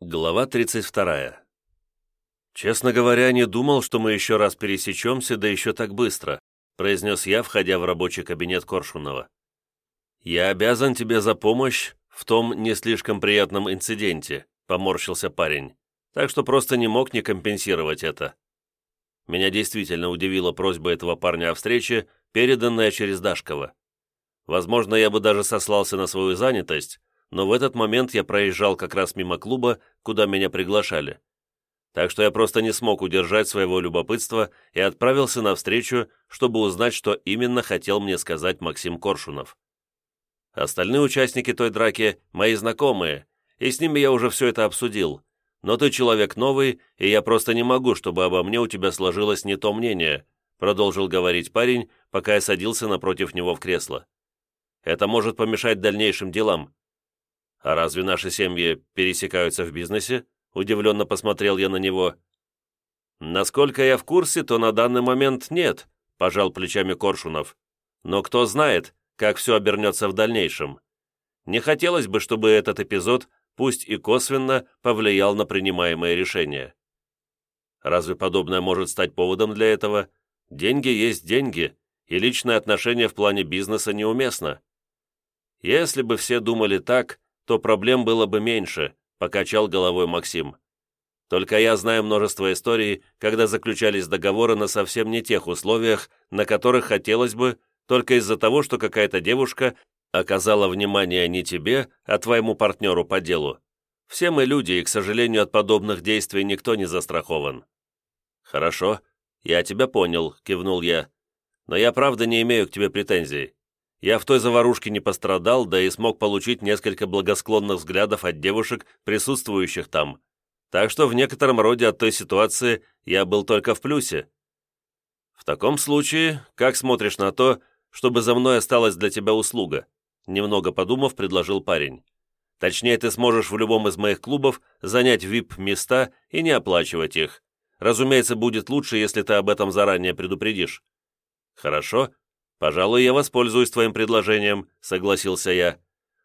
Глава 32. «Честно говоря, не думал, что мы еще раз пересечемся, да еще так быстро», произнес я, входя в рабочий кабинет Коршунова. «Я обязан тебе за помощь в том не слишком приятном инциденте», поморщился парень, так что просто не мог не компенсировать это. Меня действительно удивила просьба этого парня о встрече, переданная через Дашкова. Возможно, я бы даже сослался на свою занятость, но в этот момент я проезжал как раз мимо клуба, куда меня приглашали. Так что я просто не смог удержать своего любопытства и отправился навстречу, чтобы узнать, что именно хотел мне сказать Максим Коршунов. Остальные участники той драки – мои знакомые, и с ними я уже все это обсудил. Но ты человек новый, и я просто не могу, чтобы обо мне у тебя сложилось не то мнение, продолжил говорить парень, пока я садился напротив него в кресло. Это может помешать дальнейшим делам. «А разве наши семьи пересекаются в бизнесе?» Удивленно посмотрел я на него. «Насколько я в курсе, то на данный момент нет», – пожал плечами Коршунов. «Но кто знает, как все обернется в дальнейшем. Не хотелось бы, чтобы этот эпизод, пусть и косвенно, повлиял на принимаемые решения. Разве подобное может стать поводом для этого? Деньги есть деньги, и личное отношение в плане бизнеса неуместно. Если бы все думали так, то проблем было бы меньше», – покачал головой Максим. «Только я знаю множество историй, когда заключались договоры на совсем не тех условиях, на которых хотелось бы, только из-за того, что какая-то девушка оказала внимание не тебе, а твоему партнеру по делу. Все мы люди, и, к сожалению, от подобных действий никто не застрахован». «Хорошо, я тебя понял», – кивнул я. «Но я правда не имею к тебе претензий. Я в той заварушке не пострадал, да и смог получить несколько благосклонных взглядов от девушек, присутствующих там. Так что в некотором роде от той ситуации я был только в плюсе. В таком случае, как смотришь на то, чтобы за мной осталась для тебя услуга?» Немного подумав, предложил парень. «Точнее, ты сможешь в любом из моих клубов занять VIP-места и не оплачивать их. Разумеется, будет лучше, если ты об этом заранее предупредишь». «Хорошо», «Пожалуй, я воспользуюсь твоим предложением», — согласился я.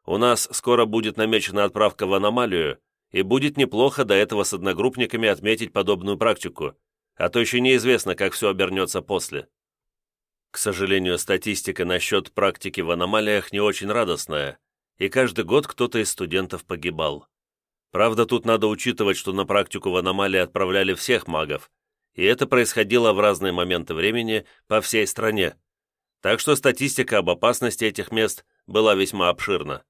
«У нас скоро будет намечена отправка в аномалию, и будет неплохо до этого с одногруппниками отметить подобную практику, а то еще неизвестно, как все обернется после». К сожалению, статистика насчет практики в аномалиях не очень радостная, и каждый год кто-то из студентов погибал. Правда, тут надо учитывать, что на практику в аномалии отправляли всех магов, и это происходило в разные моменты времени по всей стране так что статистика об опасности этих мест была весьма обширна.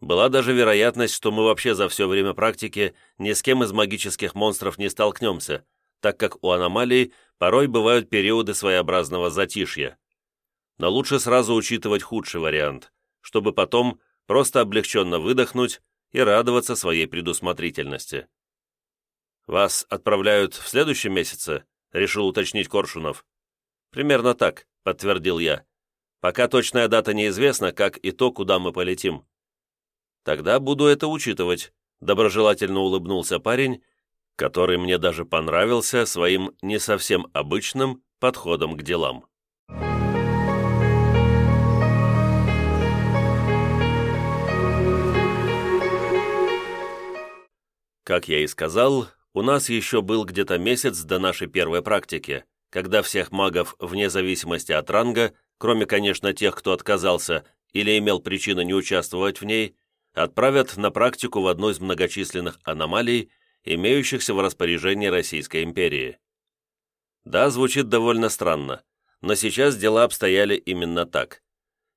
Была даже вероятность, что мы вообще за все время практики ни с кем из магических монстров не столкнемся, так как у аномалий порой бывают периоды своеобразного затишья. Но лучше сразу учитывать худший вариант, чтобы потом просто облегченно выдохнуть и радоваться своей предусмотрительности. «Вас отправляют в следующем месяце?» — решил уточнить Коршунов. «Примерно так подтвердил я. «Пока точная дата неизвестна, как и то, куда мы полетим». «Тогда буду это учитывать», — доброжелательно улыбнулся парень, который мне даже понравился своим не совсем обычным подходом к делам. Как я и сказал, у нас еще был где-то месяц до нашей первой практики когда всех магов, вне зависимости от ранга, кроме, конечно, тех, кто отказался или имел причину не участвовать в ней, отправят на практику в одну из многочисленных аномалий, имеющихся в распоряжении Российской империи. Да, звучит довольно странно, но сейчас дела обстояли именно так.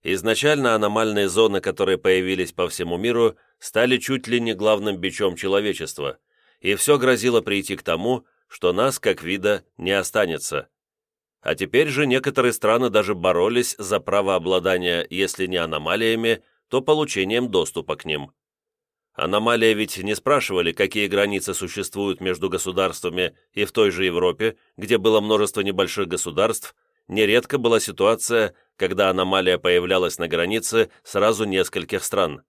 Изначально аномальные зоны, которые появились по всему миру, стали чуть ли не главным бичом человечества, и все грозило прийти к тому, что нас, как вида, не останется. А теперь же некоторые страны даже боролись за право обладания, если не аномалиями, то получением доступа к ним. Аномалии ведь не спрашивали, какие границы существуют между государствами, и в той же Европе, где было множество небольших государств, нередко была ситуация, когда аномалия появлялась на границе сразу нескольких стран.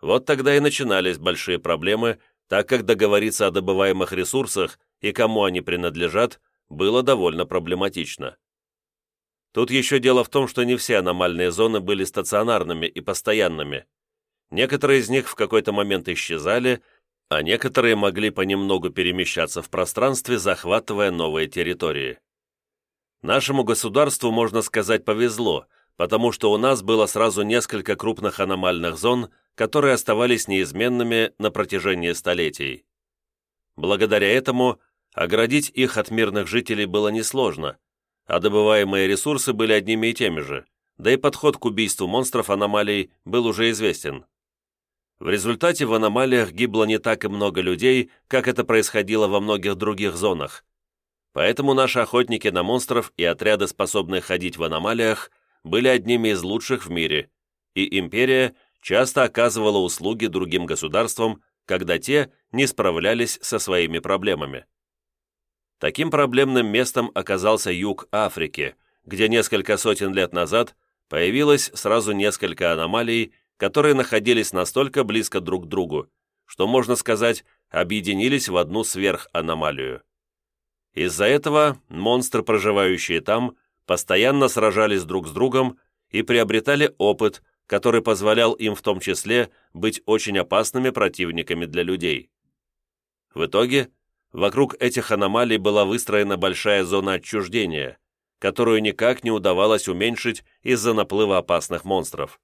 Вот тогда и начинались большие проблемы, так как договориться о добываемых ресурсах и кому они принадлежат, было довольно проблематично. Тут еще дело в том, что не все аномальные зоны были стационарными и постоянными. Некоторые из них в какой-то момент исчезали, а некоторые могли понемногу перемещаться в пространстве, захватывая новые территории. Нашему государству, можно сказать, повезло, потому что у нас было сразу несколько крупных аномальных зон, которые оставались неизменными на протяжении столетий. Благодаря этому оградить их от мирных жителей было несложно, а добываемые ресурсы были одними и теми же, да и подход к убийству монстров аномалий был уже известен. В результате в аномалиях гибло не так и много людей, как это происходило во многих других зонах. Поэтому наши охотники на монстров и отряды, способные ходить в аномалиях, были одними из лучших в мире, и империя часто оказывала услуги другим государствам, когда те не справлялись со своими проблемами. Таким проблемным местом оказался юг Африки, где несколько сотен лет назад появилось сразу несколько аномалий, которые находились настолько близко друг к другу, что, можно сказать, объединились в одну сверханомалию. Из-за этого монстры, проживающие там, постоянно сражались друг с другом и приобретали опыт, который позволял им в том числе быть очень опасными противниками для людей. В итоге, вокруг этих аномалий была выстроена большая зона отчуждения, которую никак не удавалось уменьшить из-за наплыва опасных монстров.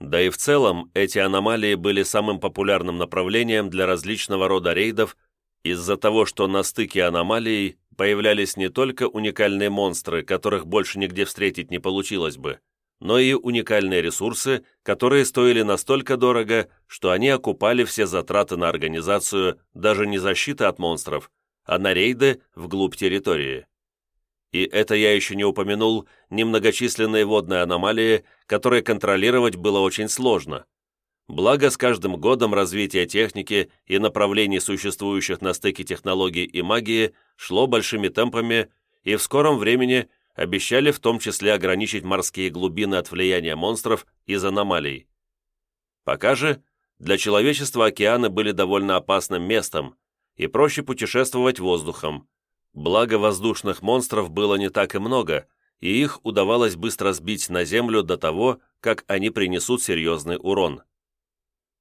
Да и в целом эти аномалии были самым популярным направлением для различного рода рейдов из-за того, что на стыке аномалий появлялись не только уникальные монстры, которых больше нигде встретить не получилось бы, но и уникальные ресурсы, которые стоили настолько дорого, что они окупали все затраты на организацию даже не защиты от монстров, а на рейды вглубь территории. И это я еще не упомянул немногочисленные водные аномалии, которые контролировать было очень сложно. Благо, с каждым годом развитие техники и направлений существующих на стыке технологий и магии шло большими темпами, и в скором времени обещали в том числе ограничить морские глубины от влияния монстров из аномалий. Пока же для человечества океаны были довольно опасным местом, и проще путешествовать воздухом. Благо воздушных монстров было не так и много, и их удавалось быстро сбить на землю до того, как они принесут серьезный урон.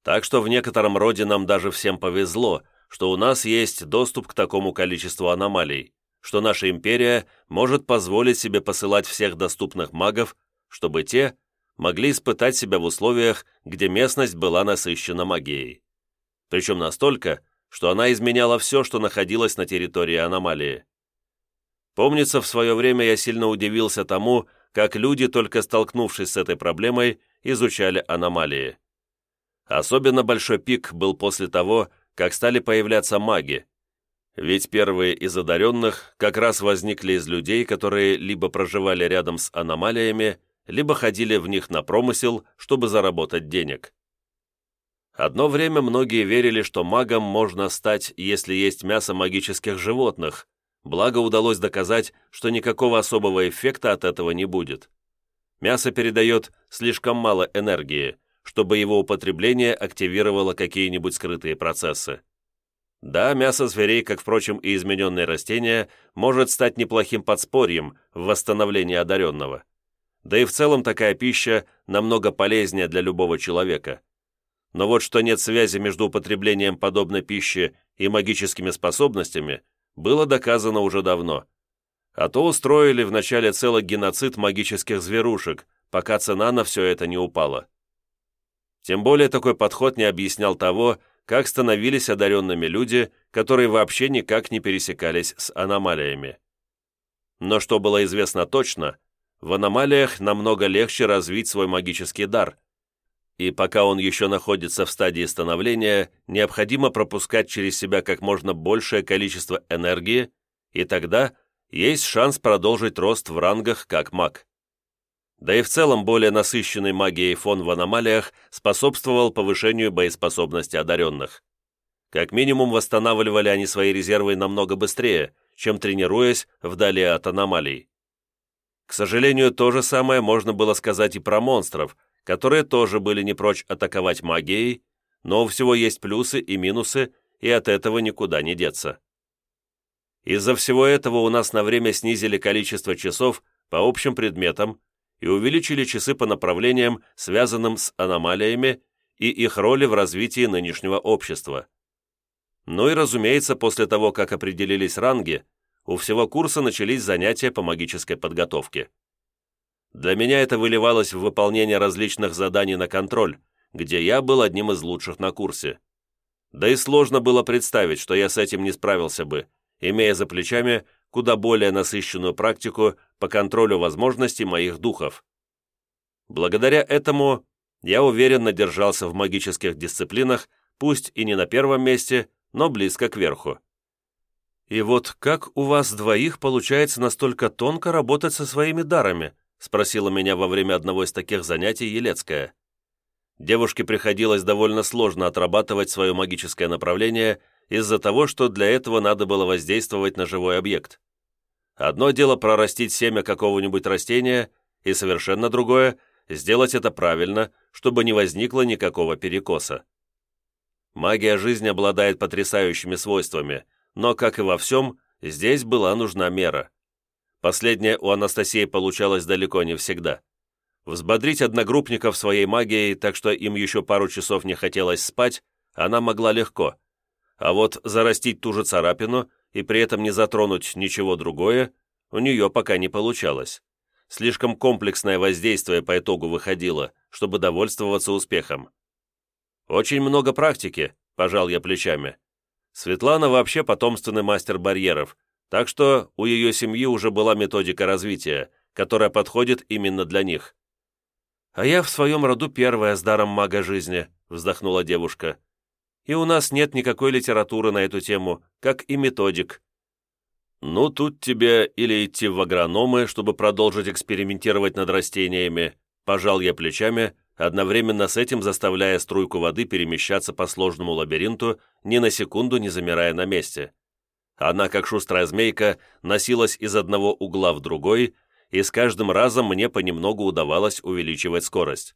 Так что в некотором роде нам даже всем повезло, что у нас есть доступ к такому количеству аномалий, что наша империя может позволить себе посылать всех доступных магов, чтобы те могли испытать себя в условиях, где местность была насыщена магией. Причем настолько, что она изменяла все, что находилось на территории аномалии. Помнится, в свое время я сильно удивился тому, как люди, только столкнувшись с этой проблемой, изучали аномалии. Особенно большой пик был после того, как стали появляться маги. Ведь первые из одаренных как раз возникли из людей, которые либо проживали рядом с аномалиями, либо ходили в них на промысел, чтобы заработать денег. Одно время многие верили, что магом можно стать, если есть мясо магических животных, благо удалось доказать, что никакого особого эффекта от этого не будет. Мясо передает слишком мало энергии, чтобы его употребление активировало какие-нибудь скрытые процессы. Да, мясо зверей, как, впрочем, и измененные растения, может стать неплохим подспорьем в восстановлении одаренного. Да и в целом такая пища намного полезнее для любого человека. Но вот что нет связи между употреблением подобной пищи и магическими способностями, было доказано уже давно. А то устроили вначале целый геноцид магических зверушек, пока цена на все это не упала. Тем более такой подход не объяснял того, как становились одаренными люди, которые вообще никак не пересекались с аномалиями. Но что было известно точно, в аномалиях намного легче развить свой магический дар. И пока он еще находится в стадии становления, необходимо пропускать через себя как можно большее количество энергии, и тогда есть шанс продолжить рост в рангах как маг. Да и в целом более насыщенный магией фон в аномалиях способствовал повышению боеспособности одаренных. Как минимум восстанавливали они свои резервы намного быстрее, чем тренируясь вдали от аномалий. К сожалению, то же самое можно было сказать и про монстров, которые тоже были не прочь атаковать магией, но у всего есть плюсы и минусы, и от этого никуда не деться. Из-за всего этого у нас на время снизили количество часов по общим предметам, и увеличили часы по направлениям, связанным с аномалиями и их роли в развитии нынешнего общества. Ну и, разумеется, после того, как определились ранги, у всего курса начались занятия по магической подготовке. Для меня это выливалось в выполнение различных заданий на контроль, где я был одним из лучших на курсе. Да и сложно было представить, что я с этим не справился бы, имея за плечами куда более насыщенную практику по контролю возможностей моих духов. Благодаря этому я уверенно держался в магических дисциплинах, пусть и не на первом месте, но близко к верху. «И вот как у вас двоих получается настолько тонко работать со своими дарами?» спросила меня во время одного из таких занятий Елецкая. Девушке приходилось довольно сложно отрабатывать свое магическое направление из-за того, что для этого надо было воздействовать на живой объект. Одно дело прорастить семя какого-нибудь растения, и совершенно другое – сделать это правильно, чтобы не возникло никакого перекоса. Магия жизни обладает потрясающими свойствами, но, как и во всем, здесь была нужна мера. Последняя у Анастасии получалась далеко не всегда. Взбодрить одногруппников своей магией, так что им еще пару часов не хотелось спать, она могла легко. А вот зарастить ту же царапину и при этом не затронуть ничего другое, у нее пока не получалось. Слишком комплексное воздействие по итогу выходило, чтобы довольствоваться успехом. «Очень много практики», – пожал я плечами. Светлана вообще потомственный мастер барьеров, так что у ее семьи уже была методика развития, которая подходит именно для них. «А я в своем роду первая с даром мага жизни», – вздохнула девушка. «И у нас нет никакой литературы на эту тему, как и методик». «Ну, тут тебе или идти в агрономы, чтобы продолжить экспериментировать над растениями», – пожал я плечами, одновременно с этим заставляя струйку воды перемещаться по сложному лабиринту, ни на секунду не замирая на месте. Она, как шустрая змейка, носилась из одного угла в другой, и с каждым разом мне понемногу удавалось увеличивать скорость.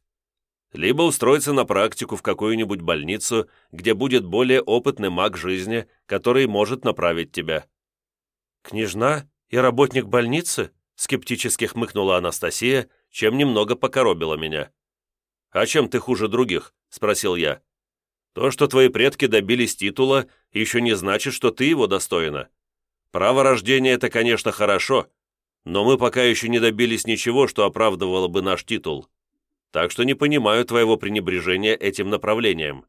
Либо устроиться на практику в какую-нибудь больницу, где будет более опытный маг жизни, который может направить тебя. «Княжна и работник больницы?» — скептически хмыкнула Анастасия, чем немного покоробила меня. «А чем ты хуже других?» — спросил я. То, что твои предки добились титула, еще не значит, что ты его достойна. Право рождения – это, конечно, хорошо, но мы пока еще не добились ничего, что оправдывало бы наш титул. Так что не понимаю твоего пренебрежения этим направлением.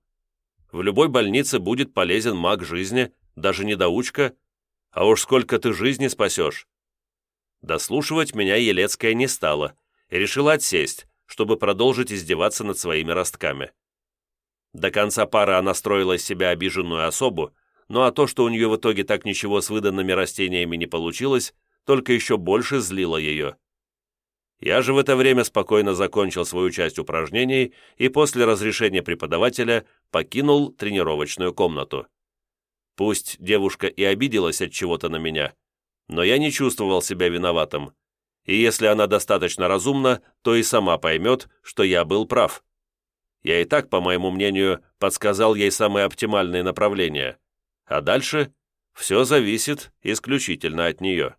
В любой больнице будет полезен маг жизни, даже недоучка, а уж сколько ты жизни спасешь. Дослушивать меня Елецкая не стала и решила отсесть, чтобы продолжить издеваться над своими ростками. До конца пары она строила из себя обиженную особу, ну а то, что у нее в итоге так ничего с выданными растениями не получилось, только еще больше злило ее. Я же в это время спокойно закончил свою часть упражнений и после разрешения преподавателя покинул тренировочную комнату. Пусть девушка и обиделась от чего-то на меня, но я не чувствовал себя виноватым. И если она достаточно разумна, то и сама поймет, что я был прав. Я и так, по моему мнению, подсказал ей самые оптимальные направления. А дальше все зависит исключительно от нее.